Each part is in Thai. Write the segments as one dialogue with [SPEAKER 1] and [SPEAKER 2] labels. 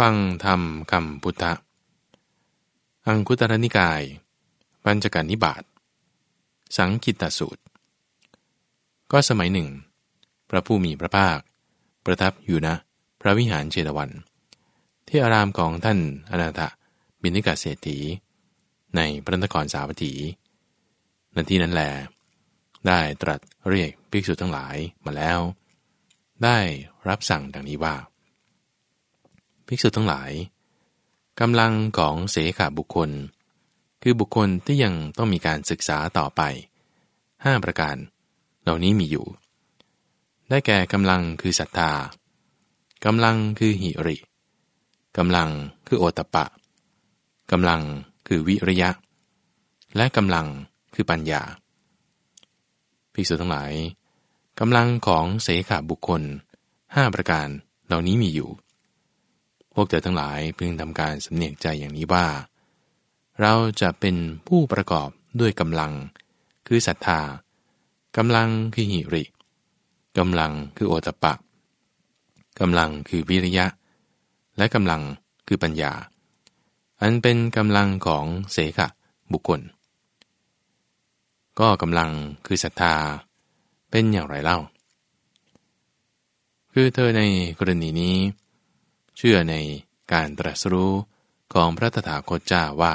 [SPEAKER 1] ฟังธรรมคำพุทธะ อังคุตรนิกาย ปัญจการนิบาต สังกิตสูตร ก็สมัยหนึ่ง พระผู้มีพระภาค ประทับอยู่นะ พระวิหารเจตวัน ที่อารามของท่านอนาถบินิกาเศรษฐี ในพระนครสาวัตถีณที่นั้นแหลได้ตรัสเรียกภิกษุทั้งหลายมาแล้ว ได้รับสั่งดังนี้ว่า ภิกษุทั้งหลายกำลังของเสขาบุคคล คือบุคคลที่ยังต้องมีการศึกษาต่อไป 5 ประการ เหล่านี้มีอยู่ ได้แก่กำลังคือศรัทธากำลังคือหิริกำลังคือโอตปะกำลังคือวิริยะ และกำลังคือปัญญาภิกษุทั้งหลายกำลังของเสขาบุคคล 5 ประการเหล่านี้มีอยู่ พวกเธอทั้งหลายพึงทำการสำเนียกใจอย่างนี้ว่า เราจะเป็นผู้ประกอบด้วยกำลัง คือศรัทธากำลังคือหิริกำลังคือโอตปะกำลังคือวิริยะ และกำลังคือปัญญา อันเป็นกำลังของเสขะบุคคล ก็กำลังคือศรัทธาเป็นอย่างไรเล่า คือเธอในกรณีนี้ เชื่อในการตรัสรู้ของพระตถาคตเจ้าว่า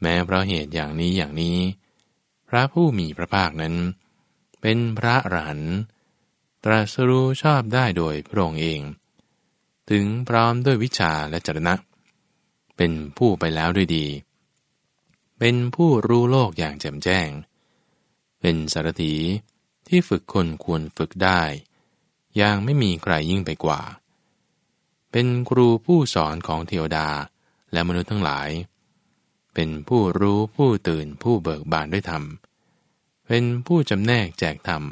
[SPEAKER 1] แม้เพราะเหตุอย่างนี้อย่างนี้ พระผู้มีพระภาคนั้น เป็นพระอรหันต์ตรัสรู้ชอบได้โดยพระองค์เอง ถึงพร้อมด้วยวิชาและจรณะ เป็นผู้ไปแล้วด้วยดี เป็นผู้รู้โลกอย่างแจ่มแจ้ง เป็นสารถีที่ฝึกคนควรฝึกได้ อย่างไม่มีใครยิ่งไปกว่า เป็นครูผู้สอนของเทวดาและมนุษย์ทั้งหลาย เป็นผู้รู้ผู้ตื่นผู้เบิกบานด้วยธรรม เป็นผู้จำแนกแจกธรรม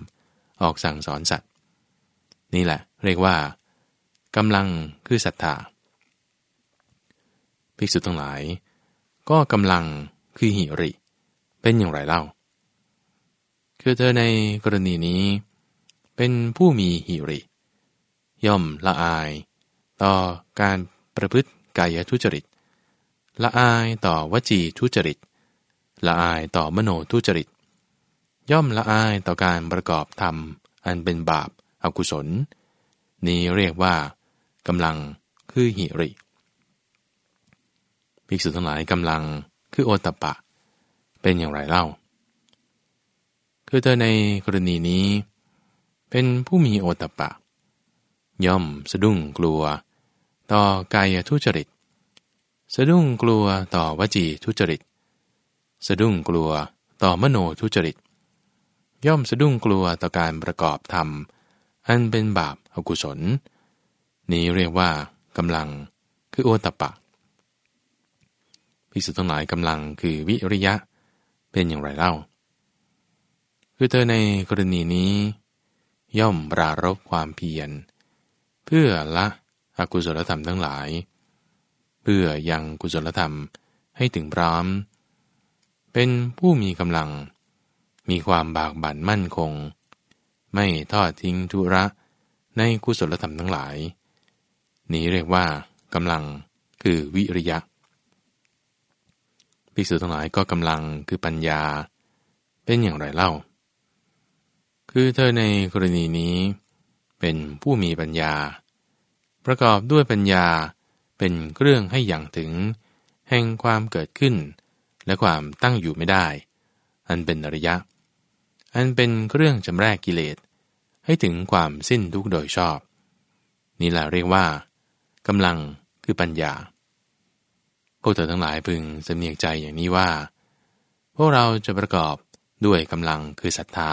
[SPEAKER 1] ออกสั่งสอนสัตว์ นี่แหละ เรียกว่ากำลังคือศรัทธาภิกษุทั้งหลาย ก็กำลังคือหิริ เป็นอย่างไรเล่า คือเธอในกรณีนี้ เป็นผู้มีหิริ ย่อมละอาย ต่อการประพฤติกายทุจริต ละอายต่อวจีทุจริต ละอายต่อมโนทุจริต ย่อมละอายต่อการประกอบธรรม อันเป็นบาปอากุศล นี้เรียกว่ากำลังคือหิริภิกษุทั้งหลายกำลังคือโอตปะ เป็นอย่างไรเล่า คือเธอในกรณีนี้ เป็นผู้มีโอตปะ ย่อมสะดุ้งกลัว ต่อกายทุจริต สะดุ้งกลัวต่อวจีทุจริต สะดุ้งกลัวต่อมโนทุจริต ย่อมสะดุ้งกลัวต่อการประกอบธรรม อันเป็นบาปอกุศล นี้เรียกว่ากำลังคือโอตปะภิกษุทั้งหลายกำลังคือวิริยะเป็นอย่างไรเล่า คือเธอในกรณีนี้ ย่อมปรารบความเพียร เพื่อละ อกุศลธรรมทั้งหลาย เพื่อยังกุศลธรรมให้ถึงพร้อม เป็นผู้มีกำลัง มีความบากบั่นมั่นคง ไม่ทอดทิ้งธุระในกุศลธรรมทั้งหลาย นี้เรียกว่ากำลังคือวิริยะภิกษุทั้งหลายก็กำลังคือปัญญา เป็นอย่างไรเล่า คือเธอในกรณีนี้ เป็นผู้มีปัญญา ประกอบด้วยปัญญาเป็นเครื่องให้อย่างถึง แห่งความเกิดขึ้น และความตั้งอยู่ไม่ได้ อันเป็นอริยะ อันเป็นเครื่องจำแรกกิเลส ให้ถึงความสิ้นทุกโดยชอบ นี่แหละเรียกว่ากำลังคือปัญญา พวกเธอทั้งหลายพึงสำเนียกใจอย่างนี้ว่า พวกเราจะประกอบด้วยกำลังคือศรัทธา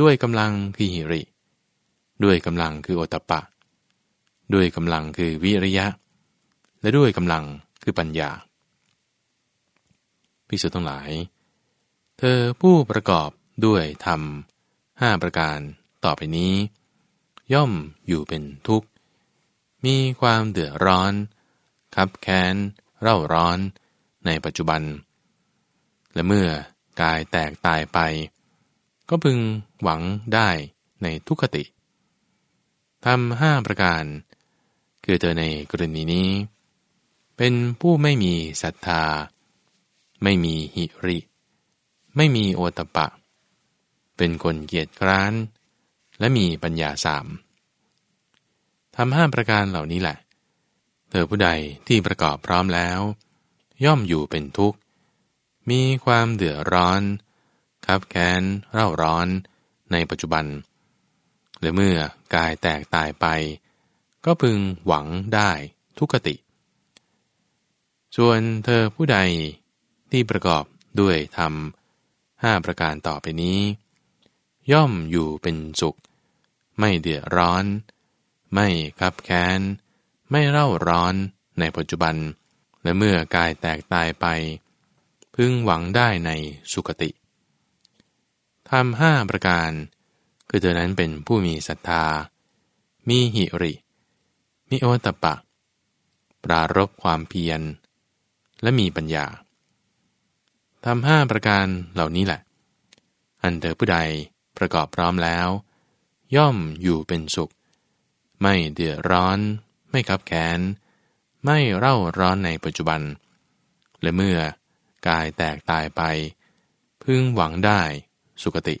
[SPEAKER 1] ด้วยกำลังคือหิริ ด้วยกำลังคือโอตปะ ด้วยกำลังคือวิริยะ และด้วยกำลังคือปัญญาภิกษุทั้งหลาย เธอผู้ประกอบด้วยธรรมห้าประการต่อไปนี้ ย่อมอยู่เป็นทุกข์ มีความเดือดร้อน คับแค้น เร่าร้อนในปัจจุบัน และเมื่อกายแตกตายไป ก็พึงหวังได้ในทุกขติทำห้าประการ คือเธอในกรณีนี้ เป็นผู้ไม่มีศรัทธา ไม่มีหิริ ไม่มีโอตปะ เป็นคนเกียจคร้าน และมีปัญญาสามทำห้าประการเหล่านี้แหละ เธอผู้ใดที่ประกอบพร้อมแล้ว ย่อมอยู่เป็นทุกข์ มีความเดือดร้อนคับแค้นเร่าร้อนในปัจจุบันและเมื่อกายแตกตายไป ก็พึงหวังได้ทุกติ ส่วนเธอผู้ใดที่ประกอบด้วยธรรมห้าประการต่อไปนี้ ย่อมอยู่เป็นสุข ไม่เดือดร้อน ไม่คับแค้น ไม่เร่าร้อนในปัจจุบัน และเมื่อกายแตกตายไป พึงหวังได้ในสุคติทำห้าประการ คือเธอนั้นเป็นผู้มีศรัทธา มีหิริ มีโอตปะ ปรารบความเพียร และมีปัญญาทำห้าประการเหล่านี้แหละ อันเธอผู้ใดประกอบพร้อมแล้ว ย่อมอยู่เป็นสุข ไม่เดือดร้อน ไม่ขับแค้นไม่เร่าร้อนในปัจจุบัน และเมื่อกายแตกตายไป พึงหวังได้สุคติ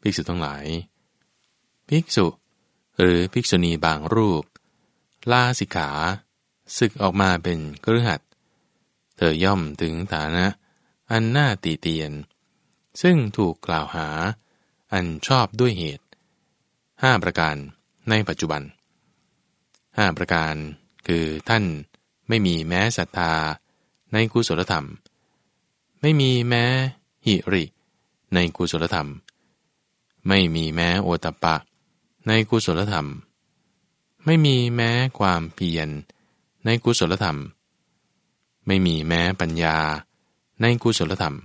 [SPEAKER 1] ภิกษุทั้งหลาย ภิกษุ หรือภิกษุณีบางรูป ลาสิกขาศึกออกมาเป็นกฤหัสเธอย่อมถึงฐานะ อันน่าตีเตียน ซึ่งถูกกล่าวหา อันชอบด้วยเหตุห้าประการในปัจจุบันห้าประการคือท่านไม่มีแม้ศรัทธาในกุศลธรรม ไม่มีแม้หิริ ในกุศลธรรม ไม่มีแม้โอตปะ ในกุศลธรรม ไม่มีแม้ความเพียรในกุศลธรรม ไม่มีแม้ปัญญาในกุศลธรรม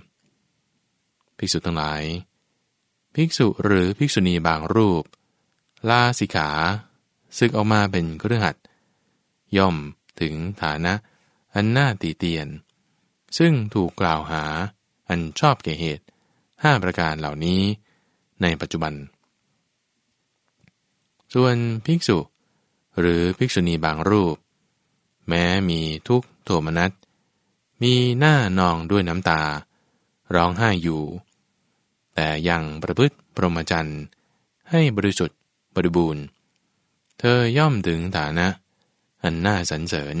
[SPEAKER 1] ภิกษุทั้งหลาย ภิกษุหรือภิกษุณีบางรูป ลาสิกขาศึกออกมาเป็นเครือขัดย่อมถึงฐานะอันน่าตีเตียน ซึ่งถูกกล่าวหาอันชอบแก่เหตุห้าประการเหล่านี้ในปัจจุบัน ส่วนภิกษุ หรือภิกษุณีบางรูป แม้มีทุกโทมนัสมีหน้านองด้วยน้ำตา ร้องไห้อยู่ แต่ยังประพฤติพรหมจรรย์ให้บริสุทธิ์บริบูรณ์ เธอย่อมถึงฐานะ อันน่าสรรเสริญ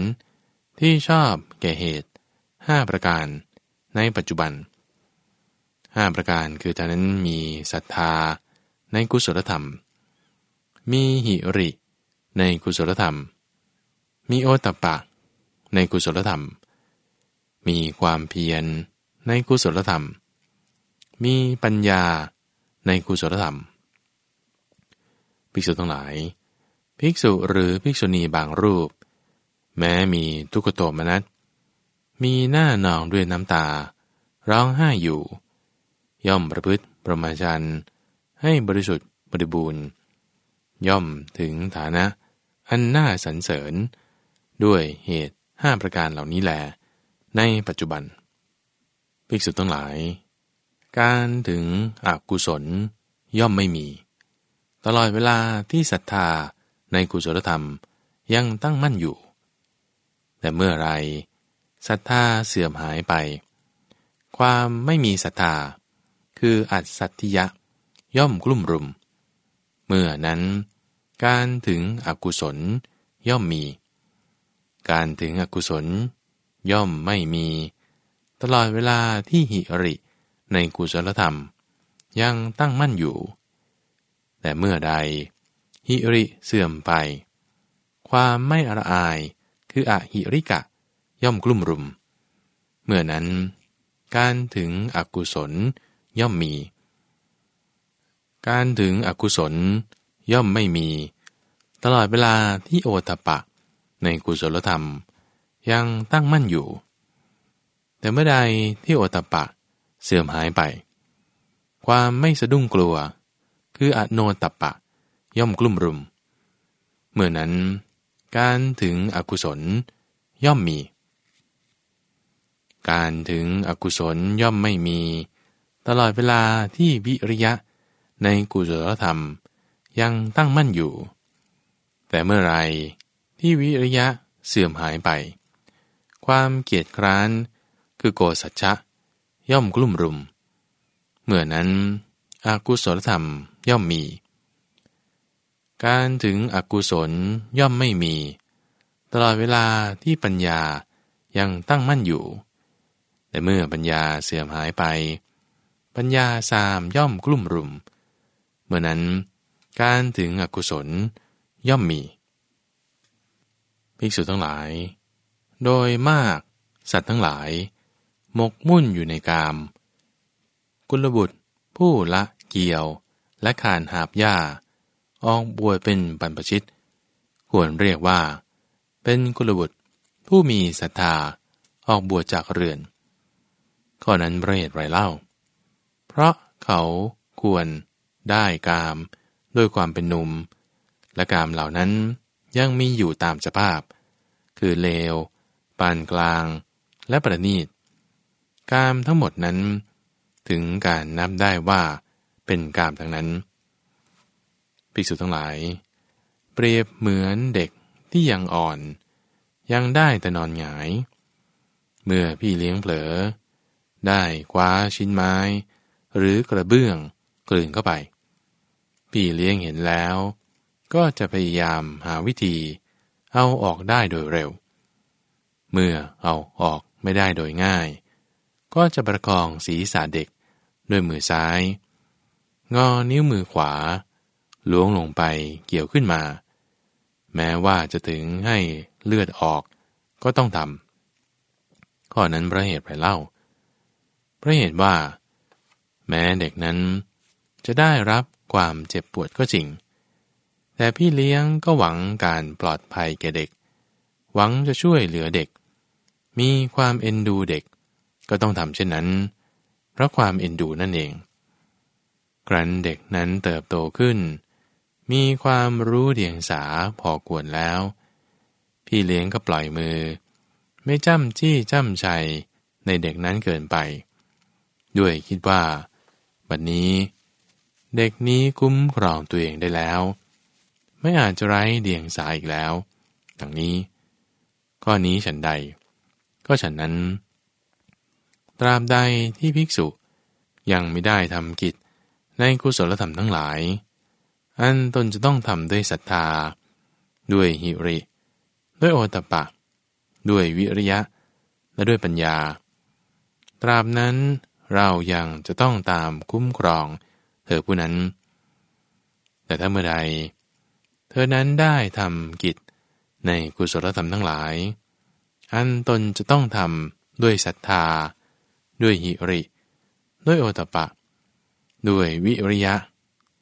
[SPEAKER 1] ที่ชอบแก่เหตุห้าประการในปัจจุบันห้าประการคือท่านั้นมีศรัทธาในกุศลธรรม มีหิริ ในกุศลธรรม มีโอตปะ ในกุศลธรรม มีความเพียร ในกุศลธรรม มีปัญญา ในกุศลธรรม ภิกษุทั้งหลาย ภิกษุหรือภิกษุณีบางรูป แม้มีทุกขโทมนัสมีหน้านองด้วยน้ำตา ร้องไห้อยู่ ย่อมประพฤติประมาจันให้บริสุทธิ์บริบูรณ์ ย่อมถึงฐานะอันน่าสรรเสริญ ด้วยเหตุห้าประการเหล่านี้แหลในปัจจุบัน ภิกษุทั้งหลาย การถึงอกุศลย่อมไม่มี ตลอดเวลาที่ศรัทธาในกุศลธรรมยังตั้งมั่นอยู่ แต่เมื่อไรศรัทธาเสื่อมหายไป ความไม่มีศรัทธา คืออัสัตติยะ ย่อมกลุ่มรุม เมื่อนั้น การถึงอกุศลย่อมมี การถึงอกุศล ย่อมไม่มี ตลอดเวลาที่หิริในกุศลธรรม ยังตั้งมั่นอยู่ แต่เมื่อใด หิริเสื่อมไป ความไม่อระอายคืออหิริกะ ย่อมกลุ่มรุม เมื่อนั้น การถึงอกุศลย่อมมี การถึงอกุศลย่อมไม่มี ตลอดเวลาที่โอตปะ ในกุศลธรรม ยังตั้งมั่นอยู่ แต่เมื่อใดที่โอตปะเสื่อมหายไป ความไม่สะดุ้งกลัว คืออโนตปะ ย่อมกลุ่มรุม เมื่อนั้น การถึงอกุศลย่อมมี การถึงอกุศลย่อมไม่มี ตลอดเวลาที่วิริยะ ในกุศลธรรมยังตั้งมั่นอยู่ แต่เมื่อไรที่วิริยะเสื่อมหายไป ความเกียดคร้านคือโกสัจฉะย่อมกลุ่มรุม เมื่อนั้นอากุศลธรรมย่อมมี การถึงอกุศลย่อมไม่มี ตลอดเวลาที่ปัญญายังตั้งมั่นอยู่ แต่เมื่อปัญญาเสื่อมหายไป ปัญญาสามย่อมกลุ่มรุม เมื่อนั้นการถึงอกุศลย่อมมีภิกษุทั้งหลาย โดยมากสัตว์ทั้งหลาย หมกมุ่นอยู่ในกาม กุลบุตร ผู้ละเกี่ยว และขานหาบหญ้าออกบวชเป็นบรรพชิต ควรเรียกว่า เป็นกุลบุตร ผู้มีศรัทธาออกบวชจากเรือนข้อนั้นเรศไรเล่า เพราะเขาควร ได้กาม ด้วยความเป็นหนุ่ม และกามเหล่านั้นยังมีอยู่ตามสภาพ คือเลว ปานกลาง และประณีต กามทั้งหมดนั้น ถึงการนับได้ว่าเป็นกามทั้งนั้นภิกษุทั้งหลาย เปรียบเหมือนเด็กที่ยังอ่อน ยังได้แต่นอนหงาย เมื่อพี่เลี้ยงเผลอ ได้คว้าชิ้นไม้ หรือกระเบื้องกลืนเข้าไป พี่เลี้ยงเห็นแล้ว ก็จะพยายามหาวิธี เอาออกได้โดยเร็ว เมื่อเอาออกไม่ได้โดยง่าย ก็จะประคองศีรษะเด็กด้วยมือซ้าย งอนิ้วมือขวา ล้วงลงไปเกี่ยวขึ้นมา แม้ว่าจะถึงให้เลือดออกก็ต้องทำข้อนั้นพระเหตุไรเล่าพระเหตุว่า แม้เด็กนั้นจะได้รับ ความเจ็บปวดก็จริง แต่พี่เลี้ยงก็หวังการปลอดภัยแก่เด็ก หวังจะช่วยเหลือเด็ก มีความเอ็นดูเด็ก ก็ต้องทำเช่นนั้น เพราะความเอ็นดูนั่นเอง ครั้นเด็กนั้นเติบโตขึ้น มีความรู้เดียงสาพอควรแล้ว พี่เลี้ยงก็ปล่อยมือ ไม่จ้ำจี้จ้ำใจในเด็กนั้นเกินไป ด้วยคิดว่า บัดนนี้ เด็กนี้คุ้มครองตัวเองได้แล้ว ไม่อาจจะไร้เดียงสาอีกแล้ว ดังนี้ ข้อนี้ฉันใด ก็ฉันนั้น ตราบใดที่ภิกษุยังไม่ได้ทำกิจในกุศลธรรมทั้งหลาย อันตนจะต้องทำด้วยศรัทธา ด้วยหิริ ด้วยโอตปะ ด้วยวิริยะ และด้วยปัญญา ตราบนั้นเรายังจะต้องตามคุ้มครอง เธอผู้นั้น แต่ถ้าเมื่อใด เธอนั้นได้ทำกิจในกุศลธรรมทั้งหลาย อันตนจะต้องทำด้วยศรัทธา ด้วยหิริ ด้วยโอตปะ ด้วยวิริยะ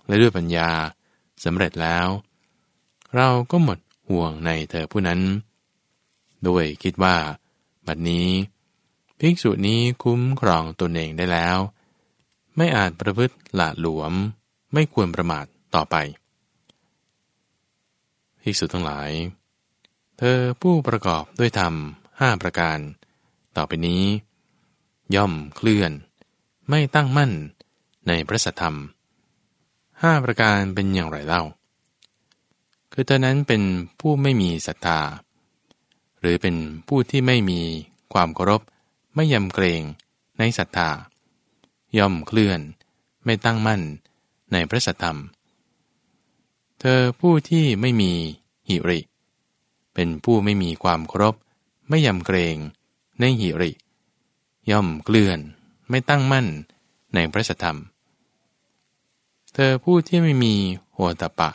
[SPEAKER 1] และด้วยปัญญาสำเร็จแล้ว เราก็หมดห่วงในเธอผู้นั้นโดยคิดว่า บัดนี้ ภิกษุนี้คุ้มครองตนเองได้แล้ว ไม่อาจประพฤติหละหลวม ไม่ควรประมาทต่อไปภิกษุทั้งหลาย เธอผู้ประกอบด้วยธรรมห้าประการ ต่อไปนี้ ย่อมเคลื่อน ไม่ตั้งมั่นในพระสัทธรรมห้าประการเป็นอย่างไรเล่า คือเธอนั้นเป็นผู้ไม่มีศรัทธา หรือเป็นผู้ที่ไม่มีความเคารพ ไม่ยำเกรงในศรัทธา ย่อมเคลื่อน ไม่ตั้งมั่นในพระสัทธรรม เธอผู้ที่ไม่มีหิริ เป็นผู้ไม่มีความเคารบไม่ยำเกรงในหิริ ย่อมเคลื่อน ไม่ตั้งมั่นในพระสัทธรรม เธอผู้ที่ไม่มีหัวตะปะ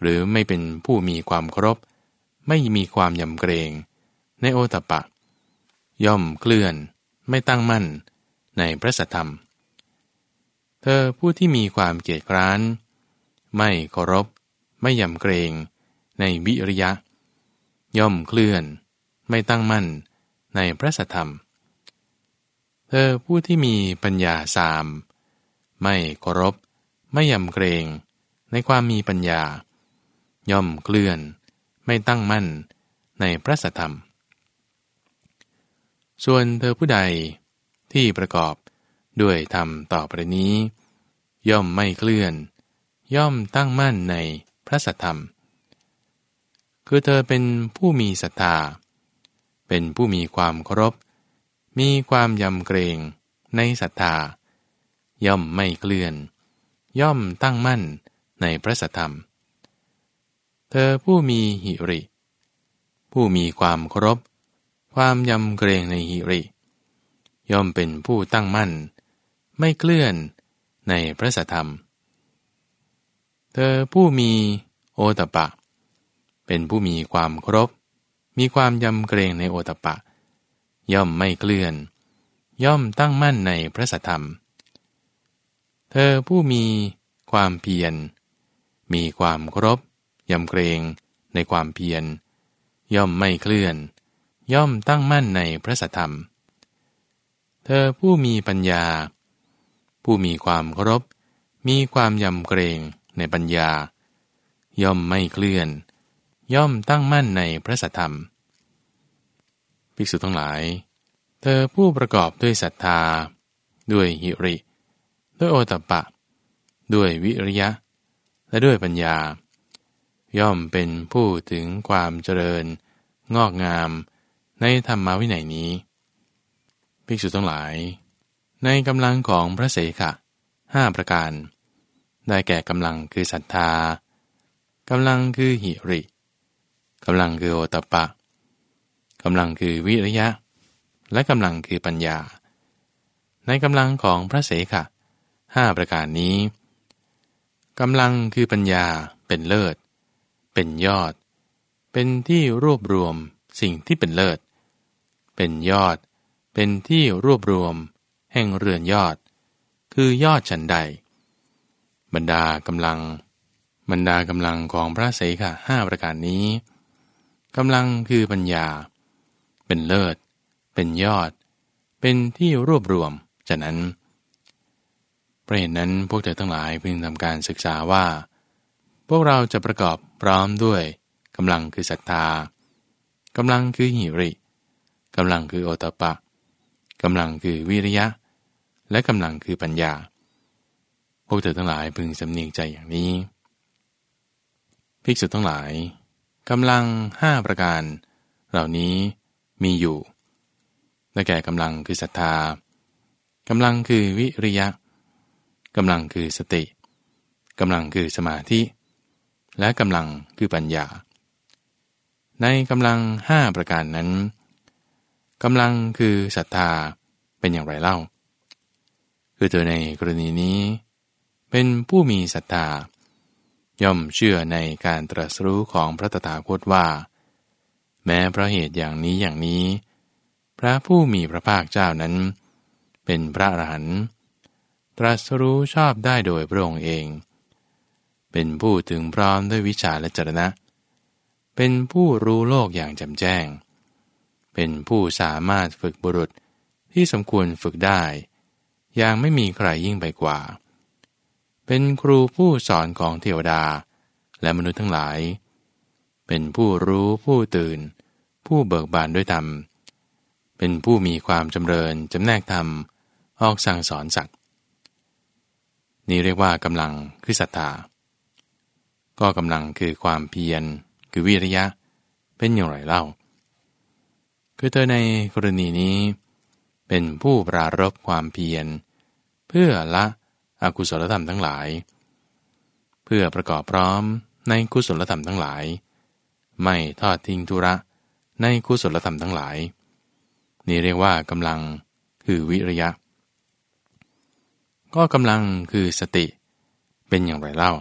[SPEAKER 1] หรือไม่เป็นผู้มีความเคารบไม่มีความยำเกรงในโอตปะ ย่อมเคลื่อน ไม่ตั้งมั่น ในพระสัทธรรม เธอผู้ที่มีความเกียจคร้าน ไม่เคารพ ไม่ยำเกรงในวิริยะ ย่อมเคลื่อน ไม่ตั้งมั่นในพระสัทธรรม เธอผู้ที่มีปัญญาสาม ไม่เคารพ ไม่ยำเกรงในความมีปัญญา ย่อมเคลื่อน ไม่ตั้งมั่นในพระสัทธรรม ส่วนเธอผู้ใด ที่ประกอบด้วยธรรมต่อไปนี้ ย่อมไม่เคลื่อน ย่อมตั้งมั่นในพระสัทธรรม คือเธอเป็นผู้มีศรัทธา เป็นผู้มีความเคารพ มีความยำเกรงในศรัทธา ย่อมไม่เคลื่อน ย่อมตั้งมั่นในพระสัทธรรม เธอผู้มีหิริ ผู้มีความเคารพ ความยำเกรงในหิริ ย่อมเป็นผู้ตั้งมั่น ไม่เคลื่อนในพระสธรรม เธอผู้มีโอตปะ เป็นผู้มีความครพมีความยำเกรงในโอตปะ ย่อมไม่เคลื่อน ย่อมตั้งมั่นในพระสธรรม เธอผู้มีความเพียร มีความครพยำเกรงในความเพียร ย่อมไม่เคลื่อน ย่อมตั้งมั่นในพระสธรรม เธอผู้มีปัญญา ผู้มีความเคารพ มีความยำเกรงในปัญญา ย่อมไม่เคลื่อน ย่อมตั้งมั่นในพระสัทธรรม ภิกษุทั้งหลาย เธอผู้ประกอบด้วยศรัทธา ด้วยหิริ ด้วยโอตปะ ด้วยวิริยะ และด้วยปัญญา ย่อมเป็นผู้ถึงความเจริญ งอกงามในธรรมวินัยนี้ ภิกษุทั้งหลาย ในกำลังของพระเสขะห้าประการ ได้แก่กำลังคือศรัทธากำลังคือหิริกำลังคือโอตปะกำลังคือวิริยะ และกำลังคือปัญญา ในกำลังของพระเสขะห้าประการนี้กำลังคือปัญญาเป็นเลิศ เป็นยอด เป็นที่รวบรวมสิ่งที่เป็นเลิศ เป็นยอด เป็นที่รวบรวม แห่งเรือนยอด คือยอดฉันใด บรรดากำลัง บรรดากำลังของพระเสขะห้าประการนี้กำลังคือปัญญา เป็นเลิศ เป็นยอด เป็นที่รวบรวมฉะนั้นเพราะเหตุนั้นพวกเธอทั้งหลายพึงทำการศึกษาว่า พวกเราจะประกอบพร้อมด้วยกำลังคือศรัทธากำลังคือหิริกำลังคือโอตปะ กำลังคือวิริยะ และกำลังคือปัญญา พวกเธอทั้งหลายพึงสำเนียงใจอย่างนี้ ภิกษุทั้งหลายกำลังห้าประการ เหล่านี้มีอยู่ได้แก่กำลังคือศรัทธากำลังคือวิริยะกำลังคือสติกำลังคือสมาธิ และกำลังคือปัญญา ในกำลังห้าประการนั้น กำลังคือศรัทธาเป็นอย่างไรเล่า คือเธอในกรณีนี้ เป็นผู้มีศรัทธา ย่อมเชื่อในการตรัสรู้ของพระตถาคตว่า แม้เพราะเหตุอย่างนี้อย่างนี้ พระผู้มีพระภาคเจ้านั้น เป็นพระอรหันต์ตรัสรู้ชอบได้โดยพระองค์เอง เป็นผู้ถึงพร้อมด้วยวิชาและจรณะ เป็นผู้รู้โลกอย่างแจ่มแจ้ง เป็นผู้สามารถฝึกบุรุษที่สมควรฝึกได้ อย่างไม่มีใครยิ่งไปกว่า เป็นครูผู้สอนของเทวดา และมนุษย์ทั้งหลาย เป็นผู้รู้ผู้ตื่น ผู้เบิกบานด้วยธรรม เป็นผู้มีความจำเริญจำแนกธรรม ออกสั่งสอนสัตว์นี่เรียกว่ากำลังคือศรัทธา ก็กำลังคือความเพียร คือวิริยะ เป็นอย่างไรเล่า คือเธอในกรณีนี้ เป็นผู้ปรารบความเพียร เพื่อละอกุศลธรรมทั้งหลาย เพื่อประกอบพร้อมในกุศลธรรมทั้งหลาย ไม่ทอดทิ้งธุระในกุศลธรรมทั้งหลาย นี่เรียกว่ากำลังคือวิริยะ ก็กำลังคือสติเป็นอย่างไรเล่า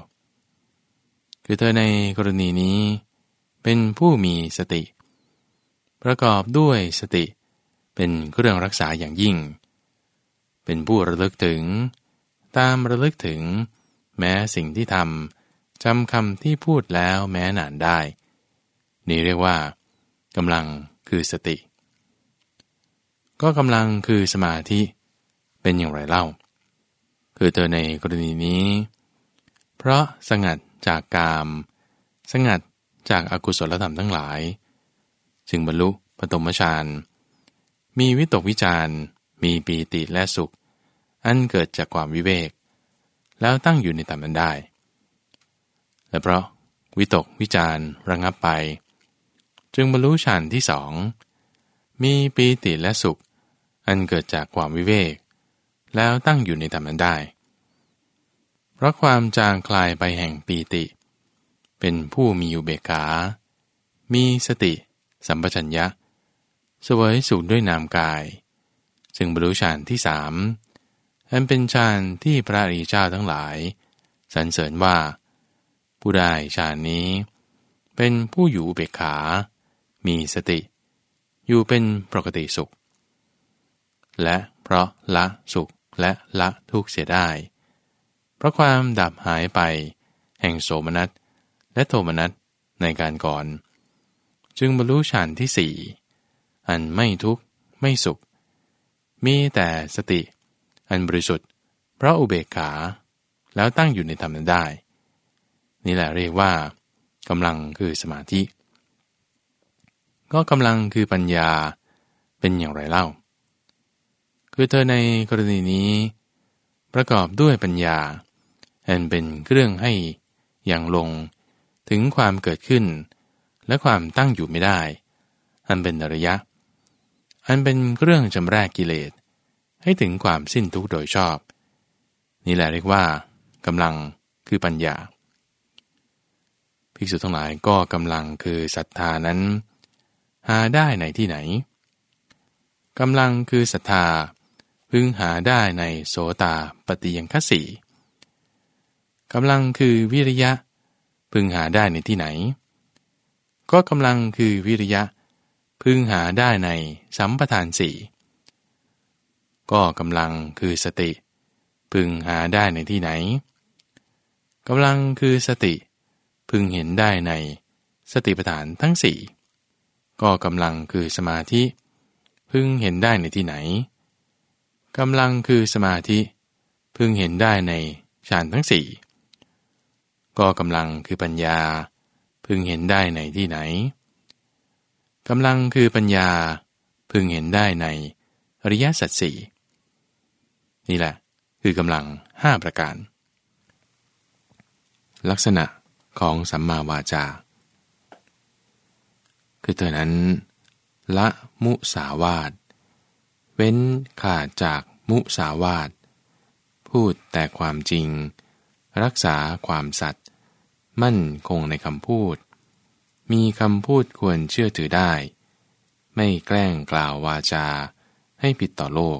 [SPEAKER 1] คือเธอในกรณีนี้ เป็นผู้มีสติ ประกอบด้วยสติ เป็นเครื่องรักษาอย่างยิ่ง เป็นผู้ระลึกถึง ตามระลึกถึง แม้สิ่งที่ทำจำคำที่พูดแล้วแม้นานได้ นี่เรียกว่ากำลังคือสติ ก็กำลังคือสมาธิเป็นอย่างไรเล่า คือเธอในกรณีนี้ เพราะสงัดจากกาม สงัดจากอากุศลธรรมทั้งหลาย จึงบรรลุปฐมฌานมีวิตกวิจารมีปีติและสุข อันเกิดจากความวิเวก แล้วตั้งอยู่ในธรรมนั้นได้ และเพราะวิตกวิจารระงับไป จึงบรรลุฌานที่สองมีปีติและสุข อันเกิดจากความวิเวก แล้วตั้งอยู่ในธรรมนั้นได้ เพราะความจางคลายไปแห่งปีติ เป็นผู้มีอุเบกขา มีสติ สัมปชัญญะสวยสุขด้วยนามกาย ซึ่งบรรลุฌานที่สามอันเป็นฌานที่พระอริยเจ้าทั้งหลายสรรเสริญว่า ผู้ได้ฌานนี้ เป็นผู้อยู่เบกขา มีสติ อยู่เป็นปกติสุข และเพราะละสุขและละทุกข์เสียได้ เพราะความดับหายไป แห่งโสมนัสและโทมนัสในการก่อน จึงบรรลุฌานที่สี่อันไม่ทุกข์ไม่สุข มีแต่สติ อันบริสุทธิ์ เพราะอุเบกขา แล้วตั้งอยู่ในธรรมนั้นได้ นี่แหละเรียกว่ากำลังคือสมาธิ ก็กำลังคือปัญญาเป็นอย่างไรเล่า คือเธอในกรณีนี้ ประกอบด้วยปัญญา อันเป็นเครื่องให้อย่างลงถึงความเกิดขึ้น และความตั้งอยู่ไม่ได้ อันเป็นอระยะ อันเป็นเรื่องจำแรกกิเลส ให้ถึงความสิ้นทุกข์โดยชอบ นี่แหละเรียกว่ากำลังคือปัญญา ภิกษุทั้งหลายก็กำลังคือศรัทธานั้น หาได้ในที่ไหนกำลังคือศรัทธาพึงหาได้ในโสตาปฏิยังคสีกำลังคือวิริยะ พึงหาได้ในที่ไหน ก็กำลังคือวิริยะ พึงหาได้ในสัมปทานสี่ก็กำลังคือสติ พึงหาได้ในที่ไหนกำลังคือสติ พึงเห็นได้ในสติปัฏฐานทั้งสี่ก็กำลังคือสมาธิ พึงเห็นได้ในที่ไหนกำลังคือสมาธิ พึงเห็นได้ในฌานทั้งสี่ก็กำลังคือปัญญา พึงเห็นได้ในที่ไหนกำลังคือปัญญาพึงเห็นได้ในอริยสัจสี่นี่แหละคือกำลังห้าประการ ลักษณะของสัมมาวาจา คือเธอนั้น ละมุสาวาทเว้นขาดจากมุสาวาทพูดแต่ความจริง รักษาความสัตย มั่นคงในคำพูด มีคำพูดควรเชื่อถือได้ ไม่แกล้งกล่าววาจาให้ผิดต่อโลก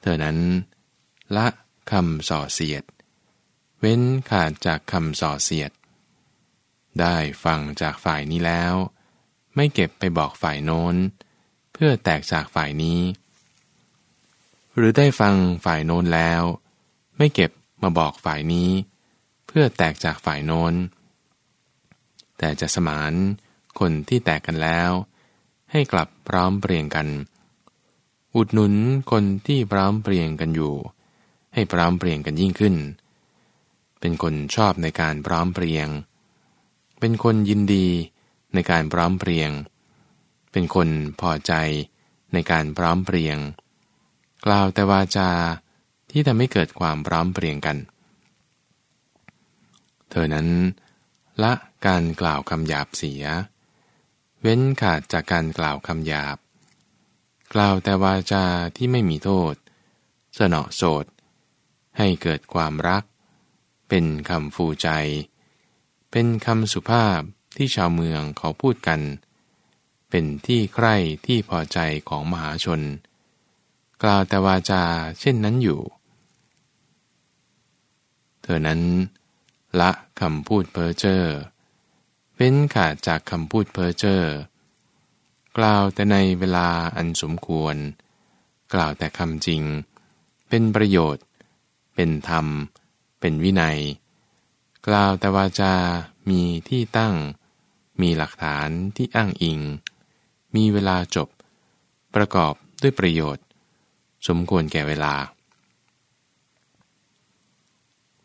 [SPEAKER 1] เธอนั้น ละคำส่อเสียด เว้นขาดจากคำส่อเสียด ได้ฟังจากฝ่ายนี้แล้ว ไม่เก็บไปบอกฝ่ายโน้น เพื่อแตกจากฝ่ายนี้ หรือได้ฟังฝ่ายโน้นแล้ว ไม่เก็บมาบอกฝ่ายนี้ เพื่อแตกจากฝ่ายโน้น แต่จะสมานคนที่แตกกันแล้ว ให้กลับพร้อมเปลี่ยนกัน อุดหนุนคนที่พร้อมเปลี่ยนกันอยู่ ให้พร้อมเปลี่ยนกันยิ่งขึ้น เป็นคนชอบในการพร้อมเปลี่ยง เป็นคนยินดีในการพร้อมเปลี่ยง เป็นคนพอใจในการพร้อมเปลี่ยง กล่าวแต่วาจาที่ทำให้เกิดความพร้อมเปลี่ยงกัน เธอนั้นละการกล่าวคำหยาบเสีย เว้นขาดจากการกล่าวคำหยาบ กล่าวแต่วาจาที่ไม่มีโทษ สนอโสด ให้เกิดความรัก เป็นคำฟูใจ เป็นคำสุภาพที่ชาวเมืองเขาพูดกัน เป็นที่ใคร่ที่พอใจของมหาชน กล่าวแต่วาจาเช่นนั้นอยู่ เธอนั้น ละคำพูดเพ้อเจ้อเว้นขาดจากคำพูดเพ้อเจ้อกล่าวแต่ในเวลาอันสมควร กล่าวแต่คำจริง เป็นประโยชน์ เป็นธรรม เป็นวินัย กล่าวแต่วาจา มีที่ตั้ง มีหลักฐานที่อ้างอิง มีเวลาจบ ประกอบด้วยประโยชน์ สมควรแก่เวลา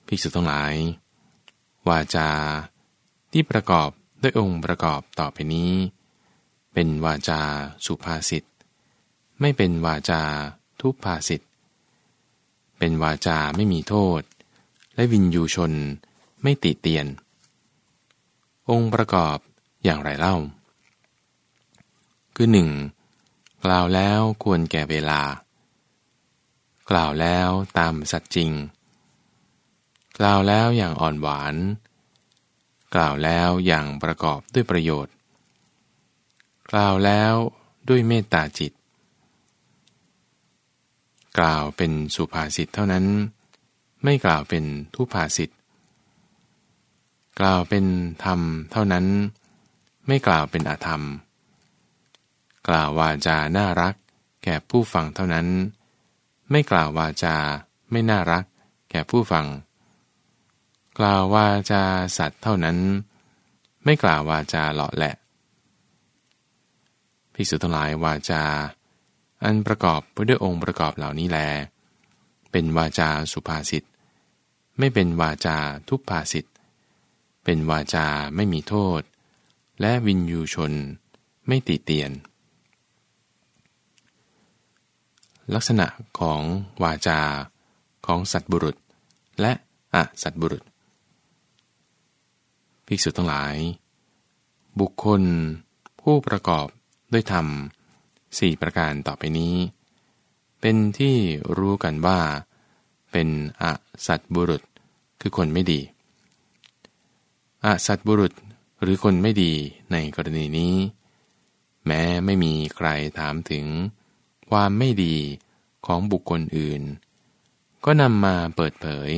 [SPEAKER 1] ภิกษุทั้งหลาย วาจา ที่ประกอบด้วยองค์ประกอบต่อไปนี้ เป็นวาจาสุภาษิตไม่เป็นวาจาทุพภาษิตเป็นวาจาไม่มีโทษ และวินยูชนไม่ติเตียน องค์ประกอบอย่างไรเล่า คือหนึ่งกล่าวแล้วควรแก่เวลา กล่าวแล้วตามสัจจริง กล่าวแล้วอย่างอ่อนหวาน กล่าวแล้วอย่างประกอบด้วยประโยชน์ กล่าวแล้วด้วยเมตตาจิต กล่าวเป็นสุภาษิตเท่านั้น ไม่กล่าวเป็นทุภาษิต กล่าวเป็นธรรมเท่านั้น ไม่กล่าวเป็นอธรรม กล่าววาจาน่ารักแก่ผู้ฟังเท่านั้น ไม่กล่าววาจาไม่น่ารัก แก่ผู้ฟัง กล่าววาจาสัตว์เท่านั้น ไม่กล่าววาจาหล่อแหละภิกษุทั้งหลายวาจา อันประกอบไปด้วยองค์ประกอบเหล่านี้แล เป็นวาจาสุภาษิตไม่เป็นวาจาทุพภาษิตเป็นวาจาไม่มีโทษ และวินยูชนไม่ติเตียน ลักษณะของวาจาของสัตบุรุษ และอสัตบุรุษ ภิกษุทั้งหลาย บุคคล ผู้ประกอบด้วยธรรมสี่ประการต่อไปนี้ เป็นที่รู้กันว่า เป็นอสัตบุรุษคือคนไม่ดีอสัตบุรุษหรือคนไม่ดีในกรณีนี้ แม้ไม่มีใครถามถึง ความไม่ดีของบุคคลอื่น ก็นำมาเปิดเผย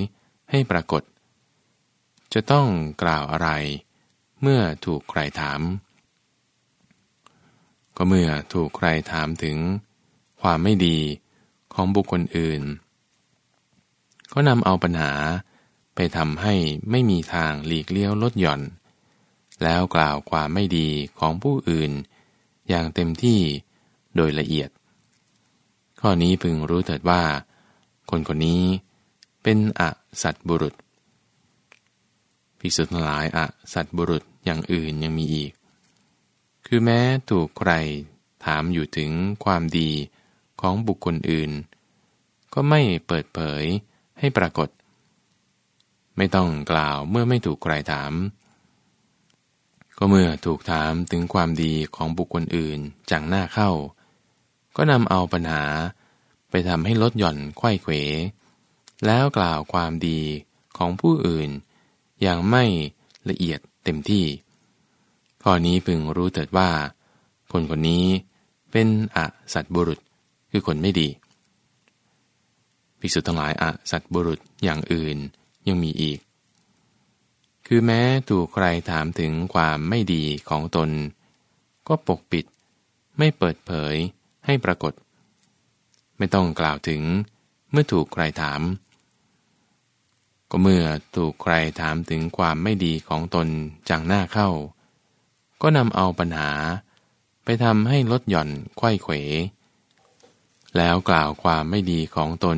[SPEAKER 1] ให้ปรากฏ จะต้องกล่าวอะไร เมื่อถูกใครถาม ก็เมื่อถูกใครถามถึง ความไม่ดีของบุคคลอื่น ก็นำเอาปัญหาไปทำให้ไม่มีทางหลีกเลี้ยวลดหย่อน แล้วกล่าวความไม่ดีของผู้อื่น อย่างเต็มที่โดยละเอียด ข้อนี้พึงรู้เถิดว่า คนคนนี้เป็นอสัตบุรุษ ภิกษุทั้งหลายอะสัตบุรุษอย่างอื่นยังมีอีก คือแม้ถูกใครถามอยู่ถึงความดีของบุคคลอื่น ก็ไม่เปิดเผยให้ปรากฏ ไม่ต้องกล่าวเมื่อไม่ถูกใครถาม ก็เมื่อถูกถามถึงความดีของบุคคลอื่นจังหน้าเข้า ก็นำเอาปัญหาไปทำให้ลดหย่อนไข้เขว แล้วกล่าวความดีของผู้อื่น อย่างไม่ละเอียดเต็มที่ ข้อนี้พึงรู้เถิดว่า คนคนนี้เป็นอสัตบุรุษคือคนไม่ดีภิกษุทั้งหลายอสัตบุรุษอย่างอื่นยังมีอีก คือแม้ถูกใครถามถึงความไม่ดีของตน ก็ปกปิดไม่เปิดเผยให้ปรากฏ ไม่ต้องกล่าวถึงเมื่อถูกใครถาม ก็เมื่อถูกใครถามถึงความไม่ดีของตนจังหน้าเข้า ก็นำเอาปัญหา ไปทำให้ลดหย่อนไข้เขว แล้วกล่าวความไม่ดีของตน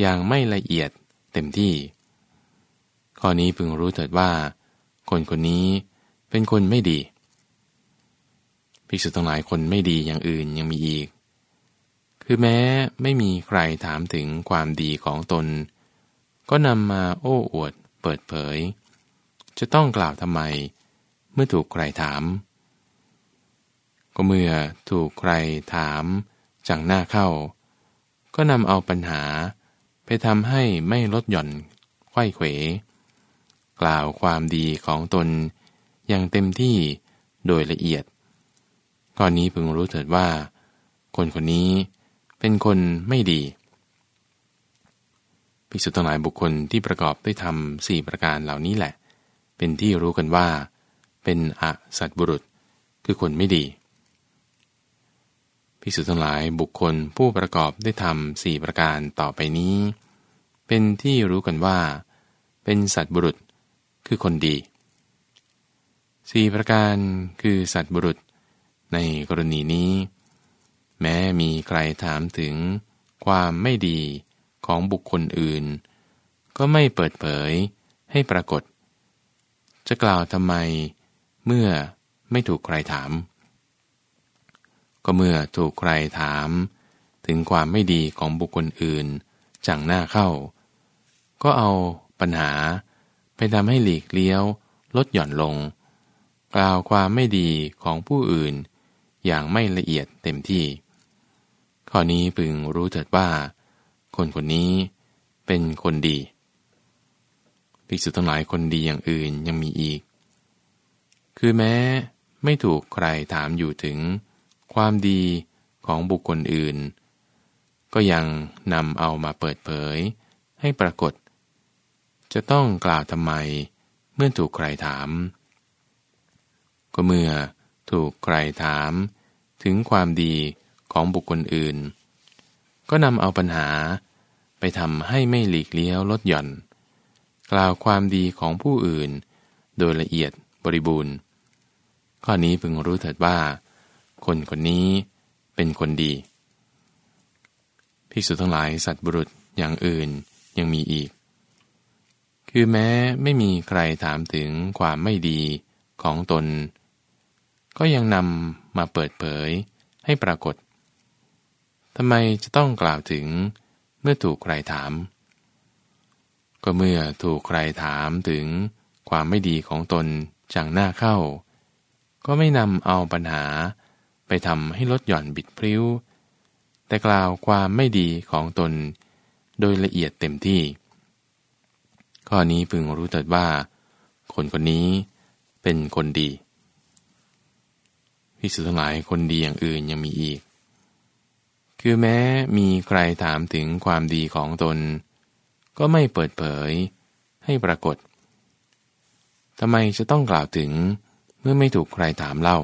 [SPEAKER 1] อย่างไม่ละเอียดเต็มที่ ข้อนี้พึงรู้เถิดว่า คนคนนี้เป็นคนไม่ดีภิกษุทั้งหลายคนไม่ดีอย่างอื่นยังมีอีก คือแม้ไม่มีใครถามถึงความดีของตน ก็นำมาโอ้อวดเปิดเผย จะต้องกล่าวทำไม เมื่อถูกใครถาม ก็เมื่อถูกใครถามจังหน้าเข้า ก็นำเอาปัญหาไปทำให้ไม่ลดหย่อนไข้เขว กล่าวความดีของตนอย่างเต็มที่โดยละเอียดข้อนี้พึงรู้เถิดว่า คนคนนี้เป็นคนไม่ดี ภิกษุทั้งหลายบุคคลที่ประกอบด้วยธรรมสี่ประการเหล่านี้แหละ เป็นที่รู้กันว่า เป็นอสัตบุรุษ คือคนไม่ดีภิกษุทั้งหลายบุคคลผู้ประกอบด้วยธรรมสี่ประการต่อไปนี้ เป็นที่รู้กันว่า เป็นสัตบุรุษ คือคนดีสี่ประการคือสัตบุรุษ ในกรณีนี้ แม้มีใครถามถึงความไม่ดี ของบุคคลอื่น ก็ไม่เปิดเผยให้ปรากฏ จะกล่าวทำไมเมื่อไม่ถูกใครถาม ก็เมื่อถูกใครถาม ถึงความไม่ดีของบุคคลอื่นจังหน้าเข้า ก็เอาปัญหาไปทำให้หลีกเลี้ยว ลดหย่อนลง กล่าวความไม่ดีของผู้อื่น อย่างไม่ละเอียดเต็มที่ ข้อนี้พึงรู้เถิดว่า คนคนนี้เป็นคนดีภิกษุทั้งหลายคนดีอย่างอื่นยังมีอีก คือแม้ไม่ถูกใครถามอยู่ถึงความดีของบุคคลอื่น ก็ยังนำเอามาเปิดเผยให้ปรากฏ จะต้องกล่าวทำไมเมื่อถูกใครถาม ก็เมื่อถูกใครถามถึงความดีของบุคคลอื่น ก็นำเอาปัญหา ไปทำให้ไม่หลีกเลี้ยวลดหย่อน กล่าวความดีของผู้อื่น โดยละเอียดบริบูรณ์ ข้อนี้พึงรู้เถิดว่า คนคนนี้เป็นคนดีภิกษุทั้งหลายสัตว์บุรุษอย่างอื่นยังมีอีก คือแม้ไม่มีใครถามถึงความไม่ดีของตน ก็ยังนำมาเปิดเผยให้ปรากฏ ทำไมจะต้องกล่าวถึงเมื่อถูกใครถาม ก็เมื่อถูกใครถามถึงความไม่ดีของตนจังหน้าเข้า ก็ไม่นำเอาปัญหาไปทำให้ลดหย่อนบิดพริ้ว แต่กล่าวความไม่ดีของตน โดยละเอียดเต็มที่ ข้อนี้พึงรู้เถิดว่า คนคนนี้เป็นคนดีพิสุทั้งหลายคนดีอย่างอื่นยังมีอีก คือแม้มีใครถามถึงความดีของตน ก็ไม่เปิดเผยให้ปรากฏทำไมจะต้องกล่าวถึงเมื่อไม่ถูกใครถามเล่า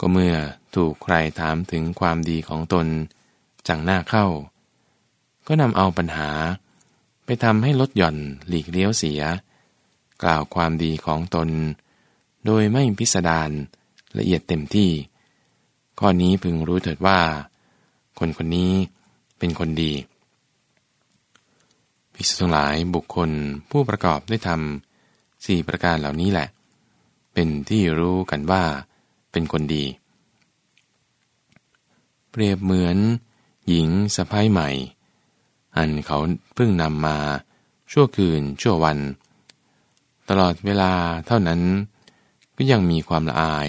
[SPEAKER 1] ก็เมื่อถูกใครถามถึงความดีของตนจังหน้าเข้า ก็นำเอาปัญหา ไปทำให้ลดหย่อนหลีกเลี้ยวเสีย กล่าวความดีของตน โดยไม่พิสดารละเอียดเต็มที่ ข้อนี้พึงรู้เถิดว่า คนคนนี้เป็นคนดีภิกษุทั้งหลายบุคคลผู้ประกอบได้ทำสี่ประการเหล่านี้แหละ เป็นที่รู้กันว่าเป็นคนดี เปรียบเหมือน หญิงสะพ้ายใหม่ อันเขาเพิ่งนำมา ชั่วคืนชั่ววัน ตลอดเวลาเท่านั้น ก็ยังมีความละอาย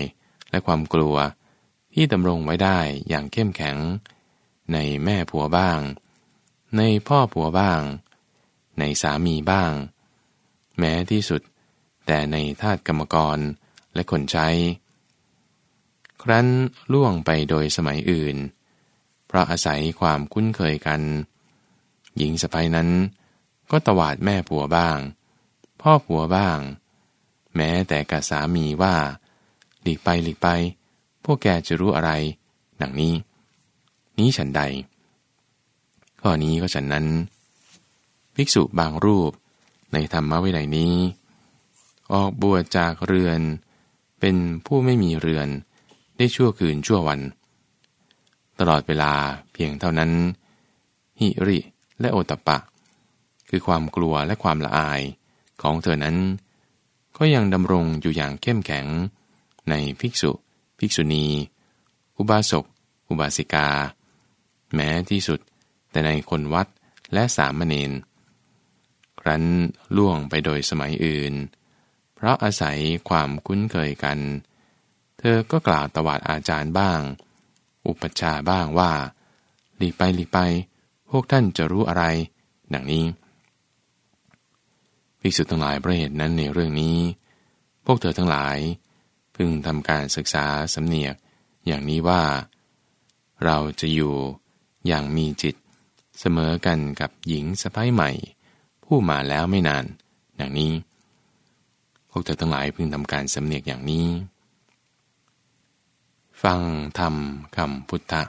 [SPEAKER 1] และความกลัว ที่ดำรงไว้ได้อย่างเข้มแข็ง ในแม่ผัวบ้าง ในพ่อผัวบ้าง ในสามีบ้าง แม้ที่สุด แต่ในทาสกรรมกรและคนใช้ ครั้นล่วงไปโดยสมัยอื่น เพราะอาศัยความคุ้นเคยกัน หญิงสะพ้ยนั้น ก็ตวาดแม่ผัวบ้าง พ่อผัวบ้าง แม้แต่กับสามีว่า หลีกไปหลีกไป พวกแกจะรู้อะไรดังนี้ นี้ฉันใด ข้อนี้ก็ฉันนั้น ภิกษุบางรูปในธรรมวินัยนี้ ออกบวชจากเรือน เป็นผู้ไม่มีเรือนได้ชั่วคืนชั่ววัน ตลอดเวลาเพียงเท่านั้น หิริและโอตปะ คือความกลัวและความละอายของเธอนั้น ก็ยังดำรงอยู่อย่างเข้มแข็งในภิกษุ ภิกษุณี อุบาสก อุบาสิกา แม้ที่สุดแต่ในคนวัดและสามเณรครั้นล่วงไปโดยสมัยอื่น เพราะอาศัยความคุ้นเคยกัน เธอก็กล่าวตวาดอาจารย์บ้าง อุปชาบ้างว่า หลีกไปหลีกไป พวกท่านจะรู้อะไร ดังนี้ภิกษุทั้งหลายประเหตุนั้นในเรื่องนี้ พวกเธอทั้งหลาย พึงทำการศึกษาสำเนียกอย่างนี้ว่า เราจะอยู่อย่างมีจิต เสมอกันกับหญิงสะพ้ายใหม่ ผู้มาแล้วไม่นานอย่างนี้ พวกเธอทั้งหลายพึงทำการสำเนียกอย่างนี้ ฟังธรรมคำพุทธะ